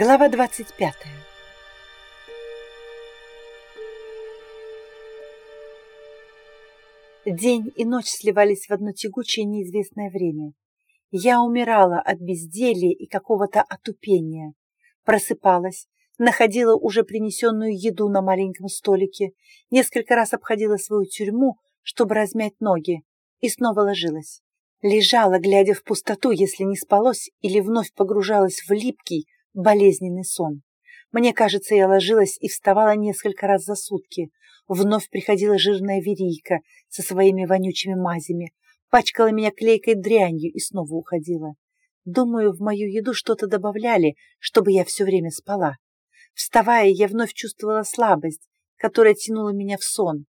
Глава 25 День и ночь сливались в одно тягучее неизвестное время. Я умирала от безделья и какого-то отупения. Просыпалась, находила уже принесенную еду на маленьком столике, несколько раз обходила свою тюрьму, чтобы размять ноги, и снова ложилась. Лежала, глядя в пустоту, если не спалось, или вновь погружалась в липкий, болезненный сон. Мне кажется, я ложилась и вставала несколько раз за сутки. Вновь приходила жирная верийка со своими вонючими мазями, пачкала меня клейкой дрянью и снова уходила. Думаю, в мою еду что-то добавляли, чтобы я все время спала. Вставая, я вновь чувствовала слабость, которая тянула меня в сон.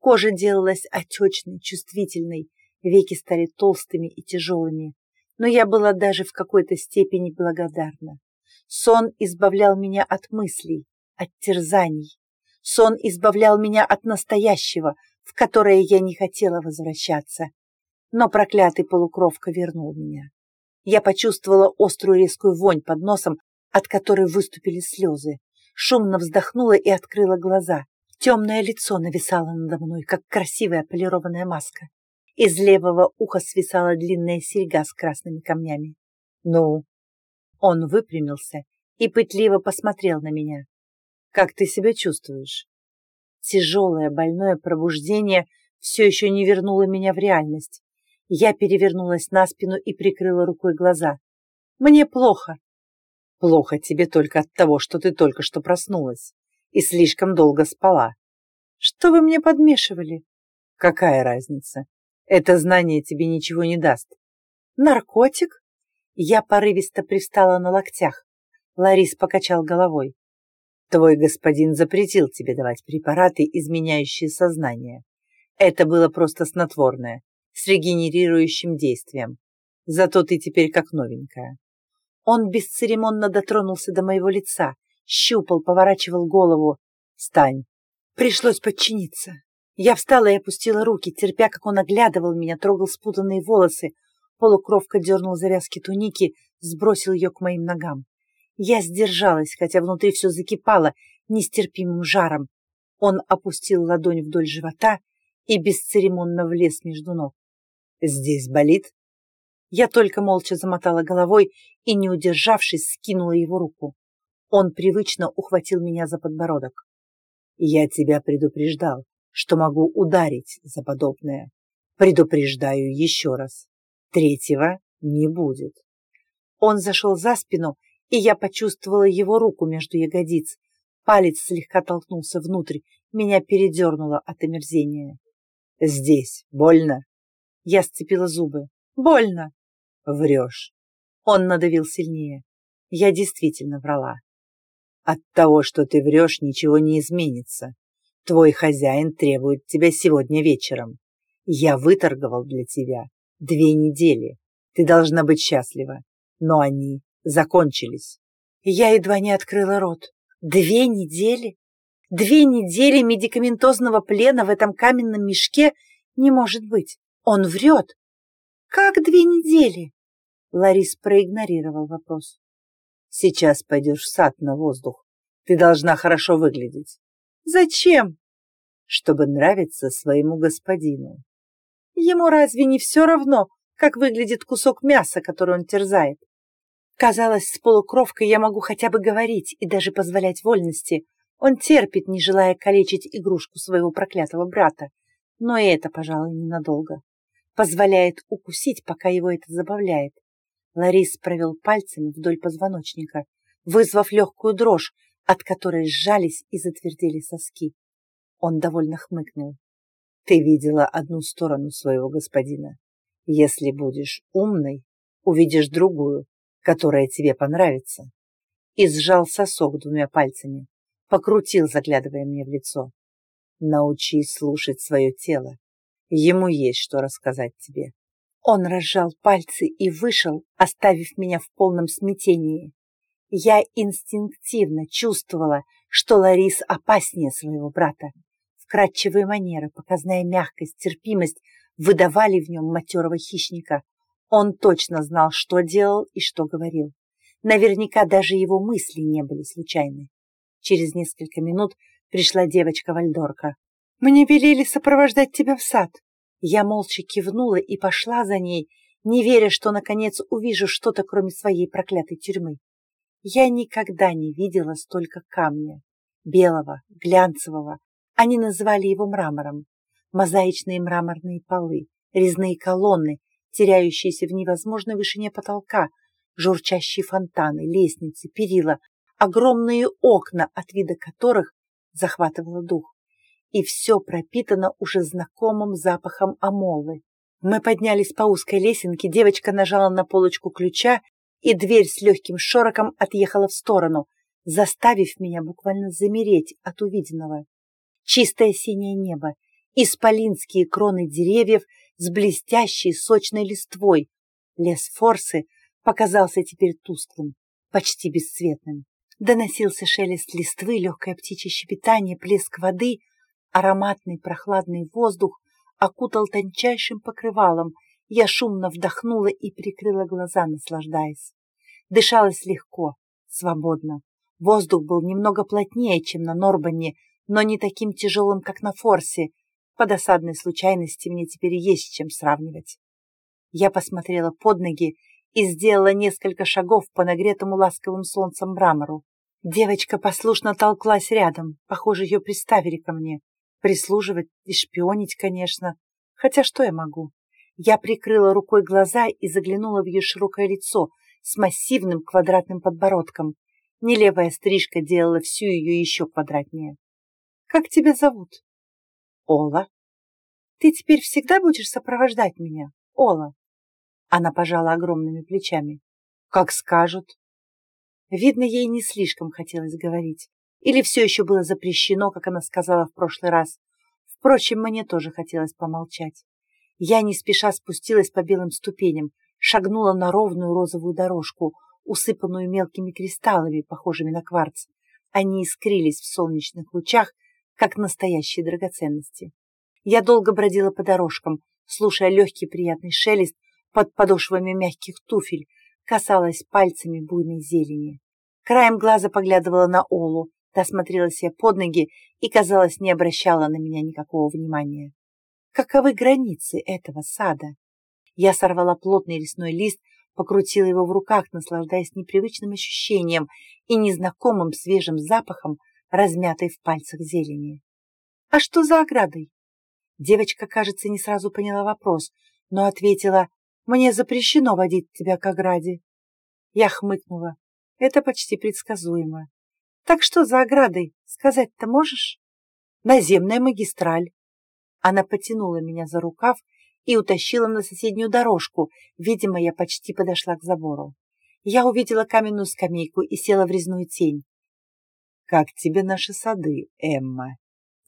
Кожа делалась отечной, чувствительной, веки стали толстыми и тяжелыми. Но я была даже в какой-то степени благодарна. Сон избавлял меня от мыслей, от терзаний. Сон избавлял меня от настоящего, в которое я не хотела возвращаться. Но проклятый полукровка вернул меня. Я почувствовала острую резкую вонь под носом, от которой выступили слезы. Шумно вздохнула и открыла глаза. Темное лицо нависало надо мной, как красивая полированная маска. Из левого уха свисала длинная серьга с красными камнями. «Ну, он выпрямился и пытливо посмотрел на меня. «Как ты себя чувствуешь?» Тяжелое больное пробуждение все еще не вернуло меня в реальность. Я перевернулась на спину и прикрыла рукой глаза. «Мне плохо». «Плохо тебе только от того, что ты только что проснулась и слишком долго спала». «Что вы мне подмешивали?» «Какая разница? Это знание тебе ничего не даст». «Наркотик?» Я порывисто привстала на локтях. Ларис покачал головой. Твой господин запретил тебе давать препараты, изменяющие сознание. Это было просто снотворное, с регенерирующим действием. Зато ты теперь как новенькая. Он бесцеремонно дотронулся до моего лица, щупал, поворачивал голову. «Встань!» Пришлось подчиниться. Я встала и опустила руки, терпя, как он оглядывал меня, трогал спутанные волосы, Полукровка дернул завязки туники, сбросил ее к моим ногам. Я сдержалась, хотя внутри все закипало нестерпимым жаром. Он опустил ладонь вдоль живота и бесцеремонно влез между ног. «Здесь болит?» Я только молча замотала головой и, не удержавшись, скинула его руку. Он привычно ухватил меня за подбородок. «Я тебя предупреждал, что могу ударить за подобное. Предупреждаю еще раз. Третьего не будет. Он зашел за спину, и я почувствовала его руку между ягодиц. Палец слегка толкнулся внутрь, меня передернуло от омерзения. «Здесь больно?» Я сцепила зубы. «Больно!» «Врешь!» Он надавил сильнее. Я действительно врала. «От того, что ты врешь, ничего не изменится. Твой хозяин требует тебя сегодня вечером. Я выторговал для тебя Две недели. Ты должна быть счастлива. Но они закончились. Я едва не открыла рот. Две недели? Две недели медикаментозного плена в этом каменном мешке не может быть. Он врет. Как две недели? Ларис проигнорировал вопрос. Сейчас пойдешь в сад на воздух. Ты должна хорошо выглядеть. Зачем? Чтобы нравиться своему господину. Ему разве не все равно, как выглядит кусок мяса, который он терзает? Казалось, с полукровкой я могу хотя бы говорить и даже позволять вольности. Он терпит, не желая калечить игрушку своего проклятого брата. Но и это, пожалуй, ненадолго. Позволяет укусить, пока его это забавляет. Ларис провел пальцами вдоль позвоночника, вызвав легкую дрожь, от которой сжались и затвердели соски. Он довольно хмыкнул. Ты видела одну сторону своего господина. Если будешь умной, увидишь другую, которая тебе понравится. И сжал сосок двумя пальцами, покрутил, заглядывая мне в лицо. Научись слушать свое тело. Ему есть что рассказать тебе. Он разжал пальцы и вышел, оставив меня в полном смятении. Я инстинктивно чувствовала, что Ларис опаснее своего брата. Вкрадчивые манеры, показная мягкость, терпимость выдавали в нем матерого хищника. Он точно знал, что делал и что говорил. Наверняка даже его мысли не были случайны. Через несколько минут пришла девочка-вальдорка. «Мне велели сопровождать тебя в сад». Я молча кивнула и пошла за ней, не веря, что наконец увижу что-то, кроме своей проклятой тюрьмы. Я никогда не видела столько камня. Белого, глянцевого. Они называли его мрамором. Мозаичные мраморные полы, резные колонны, теряющиеся в невозможной вышине потолка, журчащие фонтаны, лестницы, перила, огромные окна, от вида которых захватывало дух. И все пропитано уже знакомым запахом амолы. Мы поднялись по узкой лесенке, девочка нажала на полочку ключа, и дверь с легким шороком отъехала в сторону, заставив меня буквально замереть от увиденного. Чистое синее небо, исполинские кроны деревьев с блестящей сочной листвой. Лес Форсы показался теперь тусклым, почти бесцветным. Доносился шелест листвы, легкое птичье щебетание, плеск воды, ароматный прохладный воздух окутал тончайшим покрывалом. Я шумно вдохнула и прикрыла глаза, наслаждаясь. Дышалось легко, свободно. Воздух был немного плотнее, чем на Норбане, но не таким тяжелым, как на Форсе. По досадной случайности мне теперь есть чем сравнивать. Я посмотрела под ноги и сделала несколько шагов по нагретому ласковым солнцем мрамору. Девочка послушно толклась рядом, похоже, ее приставили ко мне. Прислуживать и шпионить, конечно. Хотя что я могу? Я прикрыла рукой глаза и заглянула в ее широкое лицо с массивным квадратным подбородком. Нелепая стрижка делала всю ее еще квадратнее. «Как тебя зовут?» «Ола». «Ты теперь всегда будешь сопровождать меня, Ола?» Она пожала огромными плечами. «Как скажут». Видно, ей не слишком хотелось говорить. Или все еще было запрещено, как она сказала в прошлый раз. Впрочем, мне тоже хотелось помолчать. Я не спеша спустилась по белым ступеням, шагнула на ровную розовую дорожку, усыпанную мелкими кристаллами, похожими на кварц. Они искрились в солнечных лучах, как настоящие драгоценности. Я долго бродила по дорожкам, слушая легкий приятный шелест под подошвами мягких туфель, касалась пальцами буйной зелени. Краем глаза поглядывала на Олу, та смотрела себе под ноги и, казалось, не обращала на меня никакого внимания. Каковы границы этого сада? Я сорвала плотный лесной лист, покрутила его в руках, наслаждаясь непривычным ощущением и незнакомым свежим запахом, размятой в пальцах зелени. «А что за оградой?» Девочка, кажется, не сразу поняла вопрос, но ответила мне запрещено водить тебя к ограде. Я хмыкнула. Это почти предсказуемо. Так что за оградой, сказать-то можешь? Наземная магистраль. Она потянула меня за рукав и утащила на соседнюю дорожку. Видимо, я почти подошла к забору. Я увидела каменную скамейку и села в резную тень. «Как тебе наши сады, Эмма?»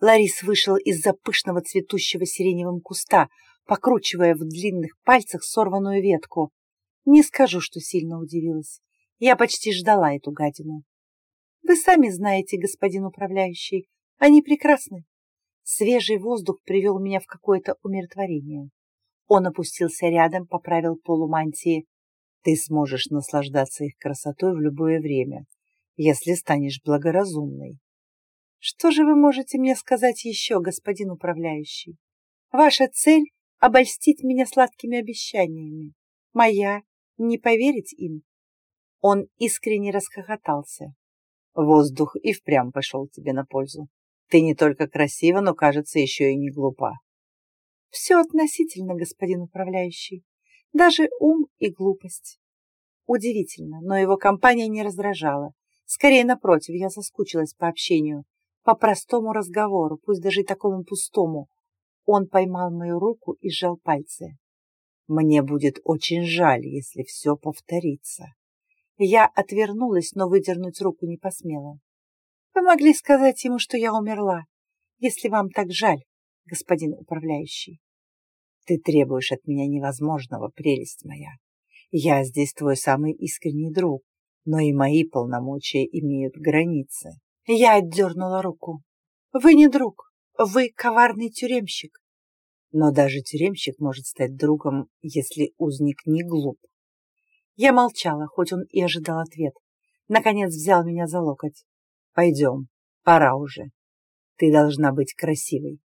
Ларис вышел из-за пышного цветущего сиреневым куста, покручивая в длинных пальцах сорванную ветку. Не скажу, что сильно удивилась. Я почти ждала эту гадину. Вы сами знаете, господин управляющий, они прекрасны. Свежий воздух привел меня в какое-то умиротворение. Он опустился рядом, поправил полумантии. Ты сможешь наслаждаться их красотой в любое время, если станешь благоразумной. Что же вы можете мне сказать еще, господин управляющий? Ваша цель обольстить меня сладкими обещаниями. Моя — не поверить им. Он искренне расхохотался. Воздух и впрямь пошел тебе на пользу. Ты не только красива, но, кажется, еще и не глупа. Все относительно, господин управляющий. Даже ум и глупость. Удивительно, но его компания не раздражала. Скорее, напротив, я соскучилась по общению, по простому разговору, пусть даже и такому пустому, он поймал мою руку и сжал пальцы. Мне будет очень жаль, если все повторится. Я отвернулась, но выдернуть руку не посмела. Вы могли сказать ему, что я умерла, если вам так жаль, господин управляющий. Ты требуешь от меня невозможного, прелесть моя. Я здесь твой самый искренний друг, но и мои полномочия имеют границы. Я отдернула руку. Вы не друг. Вы коварный тюремщик. Но даже тюремщик может стать другом, если узник не глуп. Я молчала, хоть он и ожидал ответ. Наконец взял меня за локоть. Пойдем, пора уже. Ты должна быть красивой.